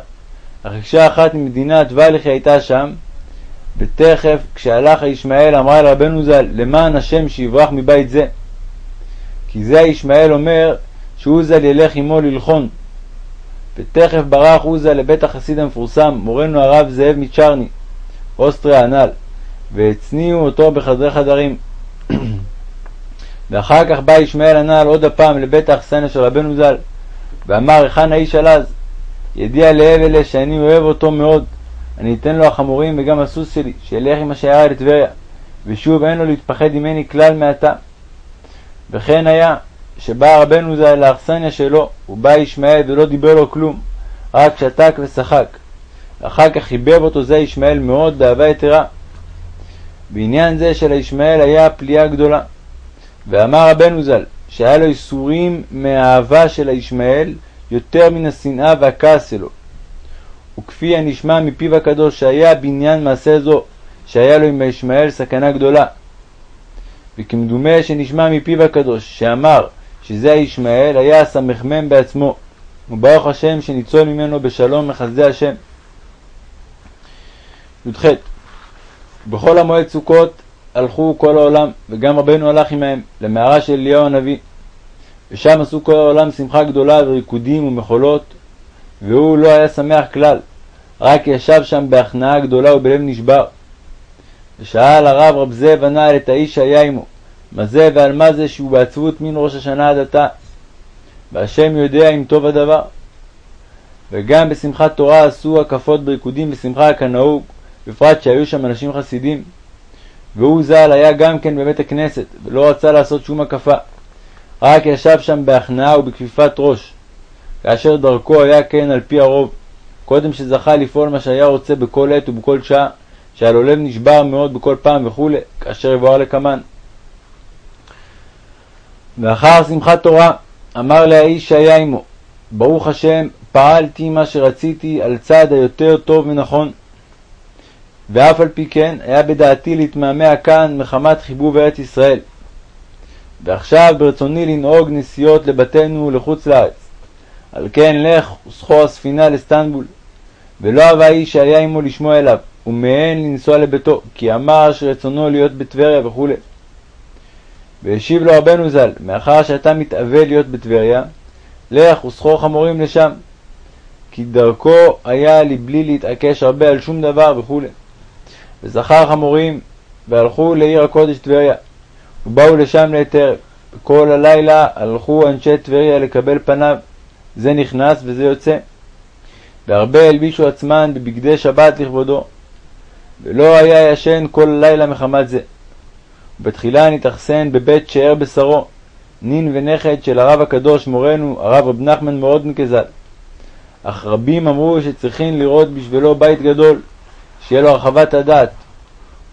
אך אישה אחת ממדינת ולכי הייתה שם, ותכף כשהלך הישמעאל אמרה אל רבנו ז"ל, למען השם שיברח מבית זה. כי זה הישמעאל אומר שהוא ז"ל ילך עמו ללחון. ותכף ברח עוזה לבית החסיד המפורסם, מורנו הרב זאב מצ'רני, אוסטריה הנ"ל, והצניעו אותו בחדרי חדרים. ואחר כך בא ישמעאל הנ"ל עוד הפעם לבית האכסניה של רבנו ז"ל, ואמר היכן האיש עלז? ידיע להבל שאני אוהב אותו מאוד, אני אתן לו החמורים וגם הסוס שלי, שילך עם השיירה לטבריה, ושוב אין לו להתפחד ממני כלל מעתה. וכן היה, שבא רבנו ז"ל לאכסניה שלו, הוא בא ישמעאל ולא דיבר לו כלום, רק שתק ושחק. אחר כך חיבב אותו זה ישמעאל מאוד באהבה יתרה. בעניין זה של הישמעאל היה פליאה גדולה. ואמר רבנו ז"ל, שהיה לו ייסורים מהאהבה של הישמעאל יותר מן השנאה והכעס שלו. וכפי הנשמע מפיו הקדוש שהיה בעניין מעשה זו, שהיה לו עם הישמעאל סכנה גדולה. וכמדומה שנשמע מפיו הקדוש, שאמר שזה הישמעאל, היה הסמ"ם בעצמו, וברוך השם שניצול ממנו בשלום מחסדי השם. י"ח בכל המועד סוכות הלכו כל העולם, וגם רבנו הלך עמהם, למערה של אליהו הנביא. ושם עשו כל העולם שמחה גדולה וריקודים ומחולות, והוא לא היה שמח כלל, רק ישב שם בהכנעה גדולה ובלב נשבר. ושאל הרב רב זאב הנ"ל את האיש שהיה עמו, מה זה ועל מה זה שהוא בעצבות מן ראש השנה עד עתה, והשם יודע אם טוב הדבר. וגם בשמחת תורה עשו הקפות בריקודים ושמחה כנהוג, בפרט שהיו שם אנשים חסידים. והוא ז"ל היה גם כן בבית הכנסת, ולא רצה לעשות שום הקפה. רק ישב שם בהכנעה ובכפיפת ראש, כאשר דרכו היה כן על פי הרוב, קודם שזכה לפעול מה שהיה רוצה בכל עת ובכל שעה, שהלולב נשבר מאוד בכל פעם וכו', כאשר יבואר לקמן. ואחר שמחת תורה, אמר לאיש שהיה עמו, ברוך השם, פעלתי מה שרציתי על צעד היותר טוב ונכון. ואף על פי כן, היה בדעתי להתמהמה כאן מחמת חיבוב ארץ ישראל. ועכשיו ברצוני לנהוג נסיעות לבתינו ולחוץ לארץ. על כן לך וסחור הספינה לסטנבול. ולא אהבה איש שהיה עמו לשמוע אליו, ומהן לנסוע לביתו, כי אמר שרצונו להיות בטבריה וכו'. והשיב לו רבנו ז"ל, מאחר שאתה מתאווה להיות בטבריה, לך וסחור חמורים לשם. כי דרכו היה לי בלי להתעקש הרבה על שום דבר וכו'. וזכר חמורים, והלכו לעיר הקודש טבריה, ובאו לשם ערב. כל הלילה הלכו אנשי טבריה לקבל פניו, זה נכנס וזה יוצא. והרבה הלבישו עצמן בבגדי שבת לכבודו, ולא היה ישן כל הלילה מחמת זה. ובתחילה נתאכסן בבית שאר בשרו, נין ונכד של הרב הקדוש מורנו, הרב רב נחמן מורודנקה ז"ל. אך רבים אמרו שצריכים לראות בשבילו בית גדול, שיהיה לו הרחבת הדעת,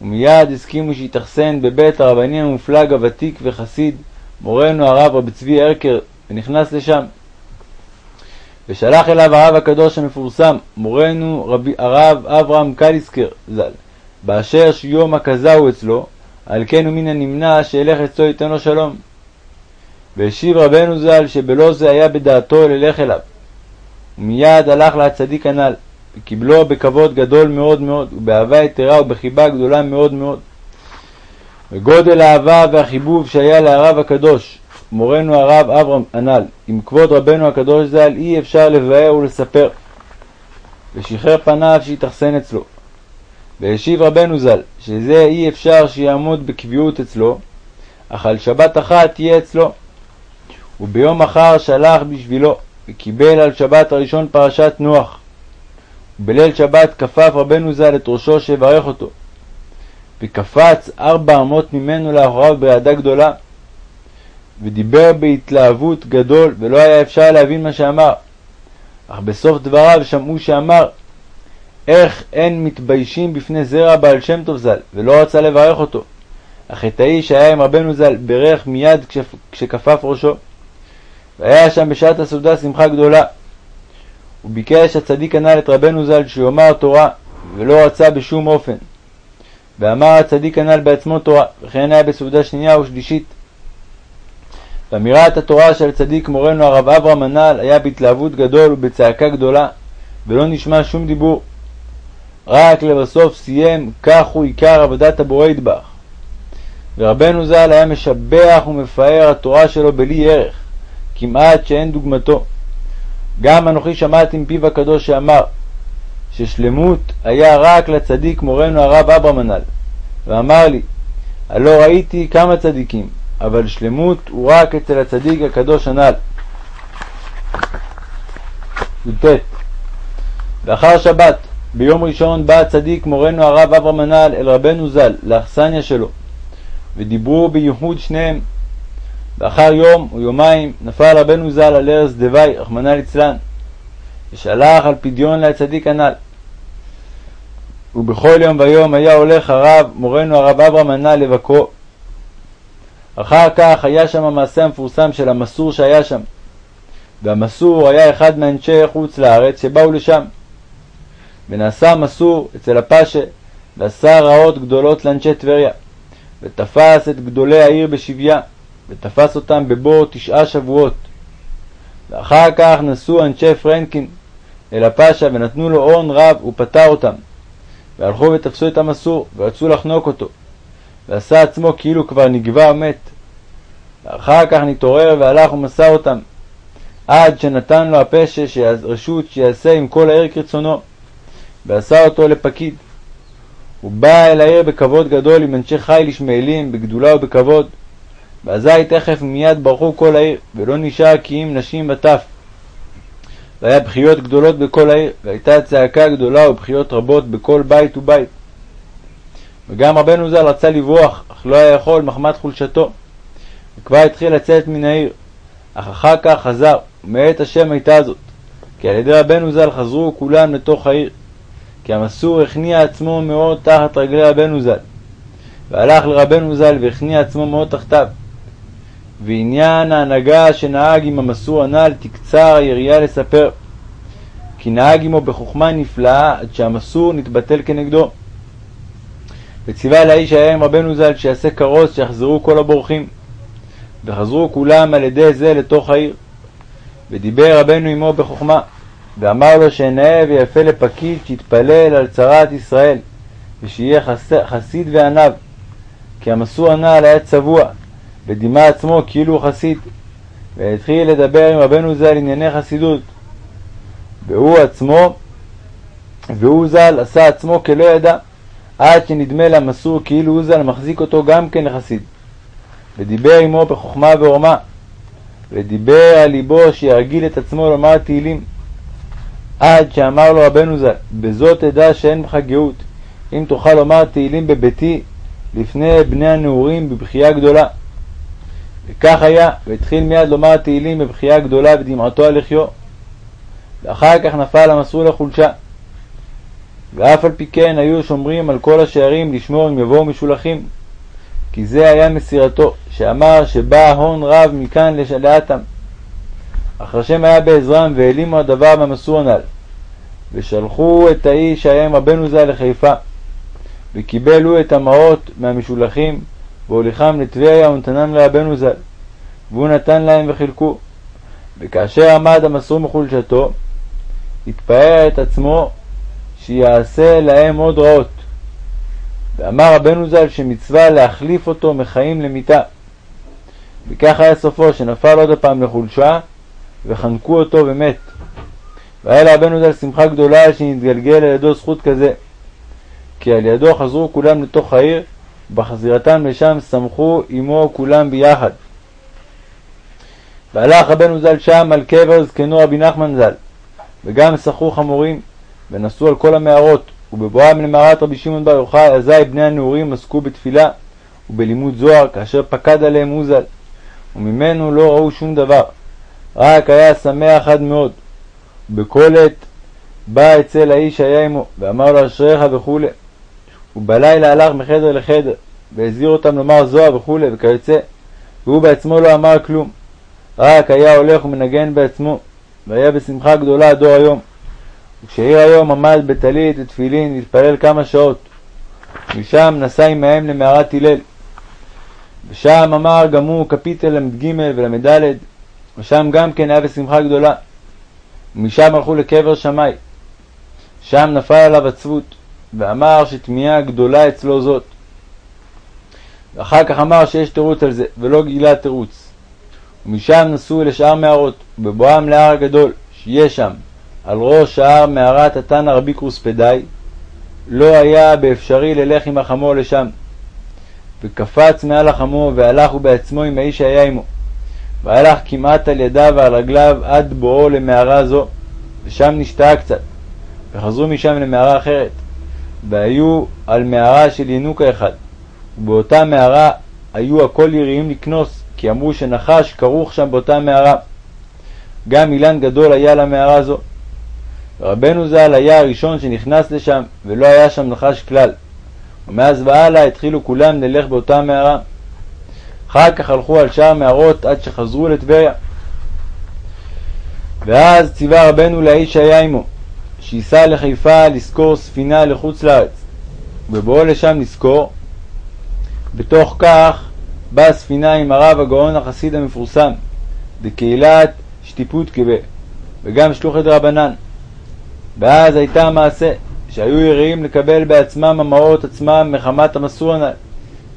ומיד הסכימו שיתאכסן בבית הרבנים המופלג הוותיק וחסיד, מורנו הרב רבי צבי הרקר, ונכנס לשם. ושלח אליו הרב הקדוש המפורסם, מורנו רבי, הרב אברהם קליסקר ז"ל, באשר שיום הכזהו אצלו, על כן הוא מן הנמנע שילך אצלו ייתן לו שלום. והשיב רבנו ז"ל שבלא זה היה בדעתו ללך אליו. ומיד הלך לצדיק הנ"ל, וקיבלו בכבוד גדול מאוד מאוד, ובאהבה יתרה ובחיבה גדולה מאוד מאוד. וגודל האהבה והחיבוב שהיה להרב הקדוש, מורנו הרב אברהם הנ"ל, עם כבוד רבנו הקדוש ז"ל, אי אפשר לבאר ולספר. ושחרר פניו שהתאכסן אצלו. והשיב רבנו ז"ל, שזה אי אפשר שיעמוד בקביעות אצלו, אך על שבת אחת תהיה אצלו. וביום מחר שלח בשבילו, וקיבל על שבת הראשון פרשת נוח. ובליל שבת כפף רבנו ז"ל את ראשו שיברך אותו. וקפץ ארבע אמות ממנו לאחוריו ברעדה גדולה. ודיבר בהתלהבות גדול, ולא היה אפשר להבין מה שאמר. אך בסוף דבריו שמעו שאמר, איך אין מתביישים בפני זרע בעל שם טוב ז"ל, ולא רצה לברך אותו. אך את האיש שהיה עם רבנו ז"ל בירך מיד כשכפף ראשו. והיה שם בשעת הסעודה שמחה גדולה. הוא ביקש הצדיק הנ"ל את רבנו ז"ל שיאמר תורה, ולא רצה בשום אופן. ואמר הצדיק הנ"ל בעצמו תורה, וכן היה בסעודה שנייה ושלישית. ואמירת התורה של צדיק מורנו הרב אברהם הנ"ל היה בהתלהבות גדול ובצעקה גדולה, ולא נשמע שום דיבור. רק לבסוף סיים, כך הוא עיקר עבודת הבורא ידבח. ורבנו ז"ל היה משבח ומפאר התורה שלו בלי ערך, כמעט שאין דוגמתו. גם אנוכי שמעתי מפיו הקדוש שאמר, ששלמות היה רק לצדיק מורנו הרב אברהם הנ"ל, ואמר לי, הלא ראיתי כמה צדיקים, אבל שלמות הוא רק אצל הצדיק הקדוש הנ"ל. י"ט לאחר שבת, ביום ראשון בא הצדיק מורנו הרב אברהם הנ"ל אל רבנו ז"ל, לאכסניה שלו, ודיברו בייחוד שניהם. ואחר יום או יומיים נפל רבנו ז"ל על ארז דווי, רחמנא ליצלן, ושלח על פדיון לצדיק הנ"ל. ובכל יום ויום היה הולך הרב, מורנו הרב אברהם הנ"ל לבקרו. אחר כך היה שם המעשה המפורסם של המסור שהיה שם. והמסור היה אחד מאנשי חוץ לארץ שבאו לשם. ונעשה המסור אצל הפאשה, ועשה רעות גדולות לאנשי טבריה. ותפס את גדולי העיר בשביה, ותפס אותם בבור תשעה שבועות. ואחר כך נסעו אנשי פרנקין אל הפאשה, ונתנו לו הון רב, ופטר אותם. והלכו ותפסו את המסור, ורצו לחנוק אותו. ועשה עצמו כאילו כבר נגבה ומת. ואחר כך נתעורר והלך ומסר אותם, עד שנתן לו הפשע רשות שיעשה עם כל העיר כרצונו, ועשה אותו לפקיד. הוא בא אל העיר בכבוד גדול עם אנשי חיל ישמעאלים, בגדולה ובכבוד. ואזי תכף מיד ברחו כל העיר, ולא נשאר כי אם נשים וטף. והיה בכיות גדולות בכל העיר, והייתה צעקה גדולה ובכיות רבות בכל בית ובית. וגם רבנו ז"ל רצה לברוח, אך לא היה יכול מחמת חולשתו. וכבר התחיל לצאת מן העיר, אך אחר כך חזר, ומאת השם הייתה זאת, כי על ידי רבנו ז"ל חזרו כולם לתוך העיר, כי המסור הכניע עצמו מאוד תחת רגלי רבנו ז"ל, והלך לרבנו ז"ל והכניע עצמו מאוד תחתיו. ועניין ההנהגה שנהג עם המסור הנ"ל תקצר היריעה לספר, כי נהג עמו בחוכמה נפלאה עד שהמסור נתבטל כנגדו. וציווה לאיש היה עם רבנו ז"ל שיעשה כרוז שיחזרו כל הבורחים. וחזרו כולם על ידי זה לתוך העיר. ודיבר רבנו עמו בחוכמה, ואמר לו שנאה ויפה לפקיד שיתפלל על צרת ישראל, ושיהיה חס... חסיד ועניו, כי המסור הנ"ל היה צבוע, ודימה עצמו כאילו הוא חסיד, והתחיל לדבר עם רבנו ז"ל ענייני חסידות. והוא עצמו, והוא ז"ל עשה עצמו כלא ידע, עד שנדמה למסור כאילו הוא ז"ל מחזיק אותו גם כן לחסיד. ודיבר עמו בחוכמה ועורמה, ודיבר על ליבו שירגיל את עצמו לומר תהילים. עד שאמר לו רבנו ז"ל, בזאת תדע שאין בך גאות, אם תוכל לומר תהילים בביתי לפני בני הנעורים בבכייה גדולה. וכך היה, והתחיל מיד לומר תהילים בבכייה גדולה ודמעתו על לחיו. ואחר כך נפל המסלול לחולשה. ואף על פי כן היו שומרים על כל השערים לשמור אם יבואו משולחים, כי זה היה מסירתו, שאמר שבא הון רב מכאן לשלעתם. אך השם היה בעזרם והעלימו הדבר מהמסור הנ"ל. ושלחו את האיש שהיה עם רבנו ז"ל לחיפה, וקיבל הוא את המעות מהמשולחים, והוליכם לטבריה ונתנם לרבנו ז"ל, והוא נתן להם וחילקו. וכאשר עמד המסור מחולשתו, התפאר את עצמו שיעשה להם עוד רעות. ואמר רבנו ז"ל שמצווה להחליף אותו מחיים למיתה. וכך היה סופו, שנפל עוד הפעם לחולשה, וחנקו אותו ומת. והיה לרבנו ז"ל שמחה גדולה שנתגלגל על ידו זכות כזה. כי על ידו חזרו כולם לתוך העיר, ובחזירתם לשם שמחו עמו כולם ביחד. והלך רבנו ז"ל שם על קבר זקנו רבי נחמן ז"ל, וגם שכרו חמורים, ונסעו על כל המערות, ובבואם למערת רבי שמעון בר יוחאי, אזי בני הנעורים עסקו בתפילה ובלימוד זוהר, כאשר פקד עליהם הוא ז"ל, וממנו לא ראו שום דבר, רק היה שמח עד מאוד. בכל עת בא אצל האיש שהיה עמו, ואמר לו אשריך וכו'. ובלילה הלך מחדר לחדר, והזהיר אותם לומר זוהר וכו', וכיוצא, והוא בעצמו לא אמר כלום, רק היה הולך ומנגן בעצמו, והיה בשמחה גדולה עד אור היום. וכשעיר היום עמד בטלית ותפילין והתפלל כמה שעות, משם נסע עמהם למערת הלל. ושם אמר גם הוא קפיטל ל"ג ול"ד, ושם גם כן היה בשמחה גדולה. ומשם הלכו לקבר שמאי. שם נפל עליו עצבות, ואמר שתמיהה גדולה אצלו זאת. ואחר כך אמר שיש תירוץ על זה, ולא גילה תירוץ. ומשם נסעו לשאר מערות, ובבואם להר הגדול, שיהיה שם, על ראש ההר מערת התנא רבי קרוספדי, לא היה באפשרי ללך עם החמור לשם. וקפץ מעל החמור, והלך הוא בעצמו עם האיש שהיה עמו. והלך כמעט על ידיו ועל רגליו עד בואו למערה זו, ושם נשתהה קצת, וחזרו משם למערה אחרת, והיו על מערה של ינוקה אחד, ובאותה מערה היו הכל יריים לקנוס, כי אמרו שנחש כרוך שם באותה מערה. גם אילן גדול היה למערה זו. ורבנו ז"ל היה הראשון שנכנס לשם, ולא היה שם נחש כלל. ומאז והלאה התחילו כולם ללך באותה מערה. אחר כך הלכו על שאר מערות עד שחזרו לטבריה. ואז ציווה רבנו לאיש שהיה עמו, שייסע לחיפה לשכור ספינה לחוץ לארץ, ובבואו לשם לשכור, בתוך כך באה ספינה עם הרב הגאון החסיד המפורסם, דקהילת שטיפוטקבה, וגם שלוחי דרבנן. ואז הייתה המעשה, שהיו יראים לקבל בעצמם המעות עצמם מחמת המסור הנ"ל,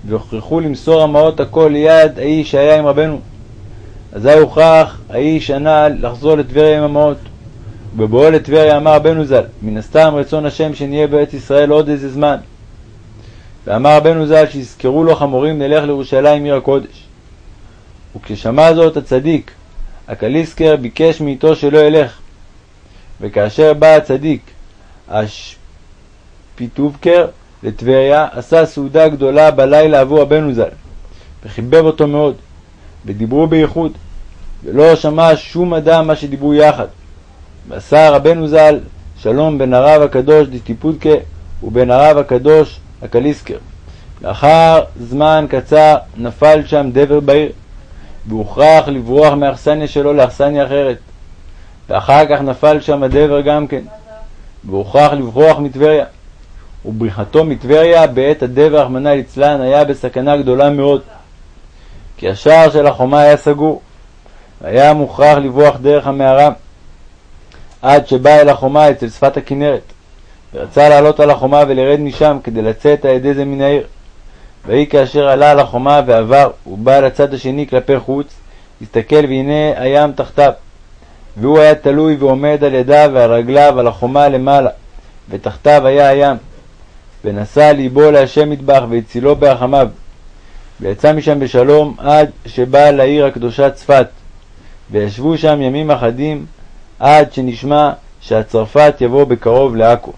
והוכרחו למסור המעות הכל ליד האיש שהיה עם רבנו. אזי הוכרח האיש הנ"ל לחזור לטבריה עם המעות. ובבואו לטבריה אמר רבנו ז"ל, מן הסתם רצון השם שנהיה בארץ ישראל עוד איזה זמן. ואמר רבנו ז"ל שיזכרו לו חמורים נלך לירושלים עיר הקודש. וכששמע זאת הצדיק, הקליסקר ביקש מאיתו שלא ילך. וכאשר בא הצדיק, השפיטובקר, לטבריה, עשה סעודה גדולה בלילה עבור רבנו ז"ל, וחיבב אותו מאוד, ודיברו בייחוד, ולא שמע שום אדם מה שדיברו יחד. ועשה רבנו ז"ל שלום בין הרב הקדוש דטיפודקה ובין הרב הקדוש הקליסקר. לאחר זמן קצר נפל שם דבר בעיר, והוכרח לברוח מאכסניה שלו לאכסניה אחרת. ואחר כך נפל שם הדבר גם כן, והוכרח לברוח מטבריה. ובריחתו מטבריה בעת הדבר, רחמנא ליצלן, היה בסכנה גדולה מאוד, כי השער של החומה היה סגור, והיה מוכרח לברוח דרך המערה, עד שבא אל החומה אצל שפת הכנרת, ורצה לעלות על החומה ולרד משם כדי לצאת על ידי זה מן העיר. ויהי כאשר עלה על החומה ועבר, ובא לצד השני כלפי חוץ, הסתכל והנה הים תחתיו. והוא היה תלוי ועומד על ידיו ועל רגליו על החומה למעלה, ותחתיו היה הים. ונשא ליבו להשם מטבח והצילו ברחמיו. ויצא משם בשלום עד שבא לעיר הקדושה צפת, וישבו שם ימים אחדים עד שנשמע שהצרפת יבוא בקרוב לעכו.